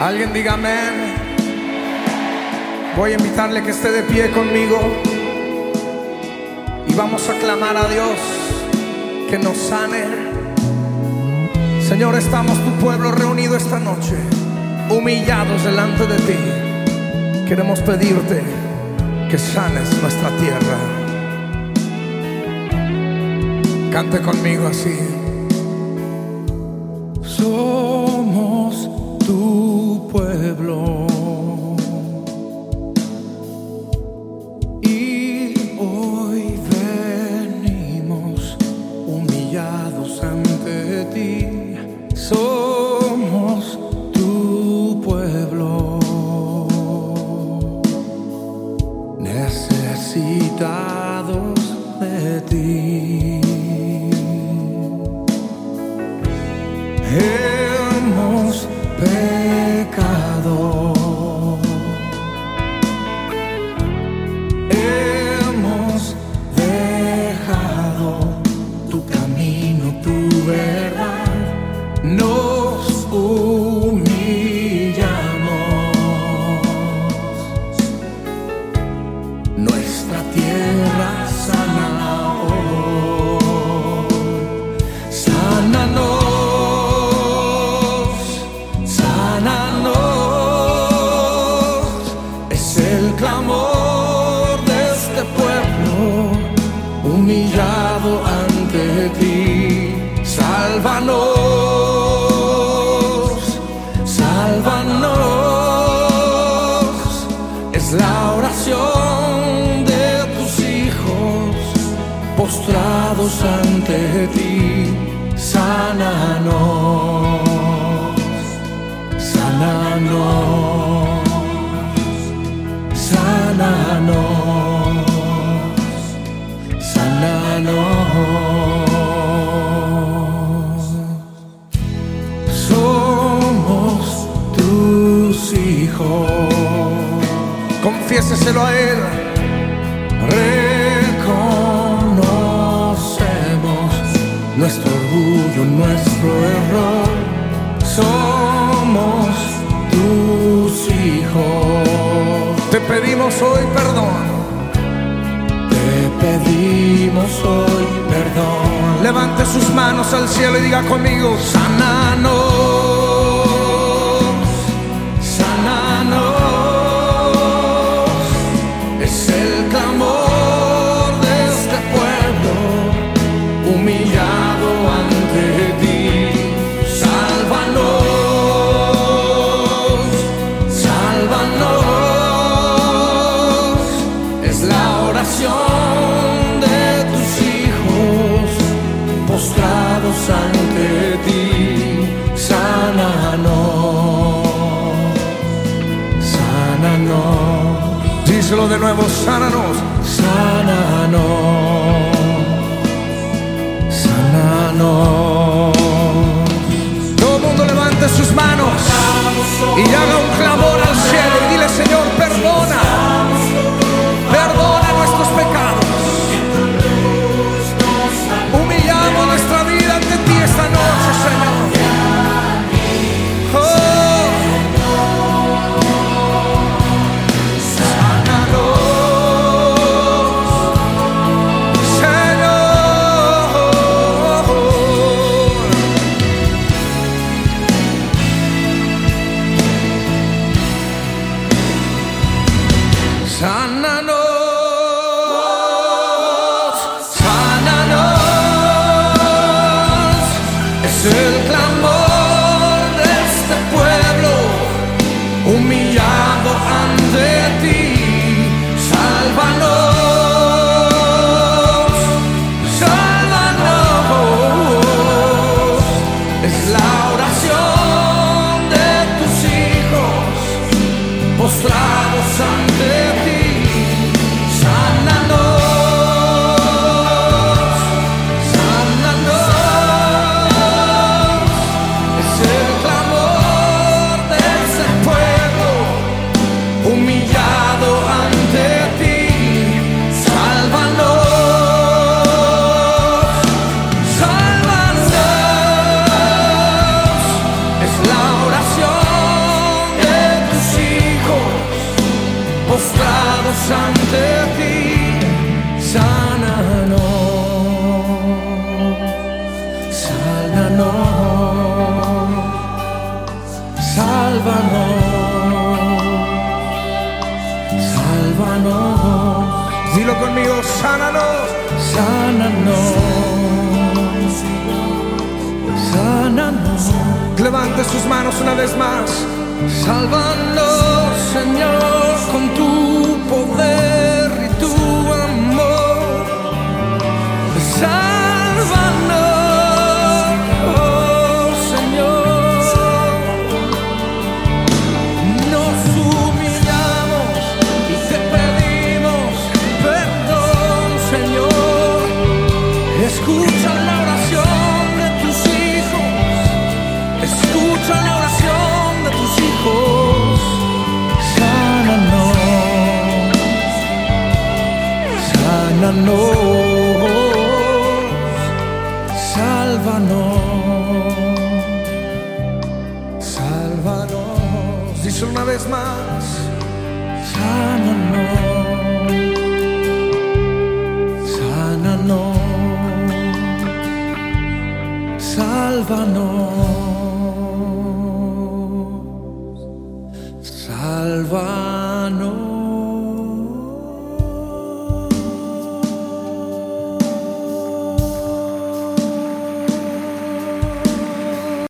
Alguien diga amén. Voy a invitarle que esté de pie conmigo y vamos a clamar a Dios que nos sane. Señor, estamos tu pueblo reunido esta noche, humillados delante de ti. Queremos pedirte que sanes nuestra tierra. Cante conmigo así. Somos ante Nuestra tierra sana hoy. Sánanos, es el clamor de este pueblo humillado postrados ante ti, sánanos, sánanos, sánanos, sánanos. Somos tus hijos, confiéseselo a Él. Nuestro orgullo, nuestro error. Somos tus hijos. Te pedimos hoy perdón. Te pedimos hoy perdón. Levante sus manos al cielo y diga conmigo, sánanos, de tus hijos postrados ante ti. Sánanos, sánanos. Díselo de nuevo, sánanos, sánanos, sánanos. Todo el mundo levante sus manos y haga es el clamor conmigo, sánanos, sánanos, sánanos. Levante sus manos una vez más. Sálvanos, Señor, con tu poder Escucha la oración de tus hijos. Escucha la oración de tus hijos. Sánanos. Sánanos. Sálvanos. Sálvanos. Díselo una vez más. Sálvanos.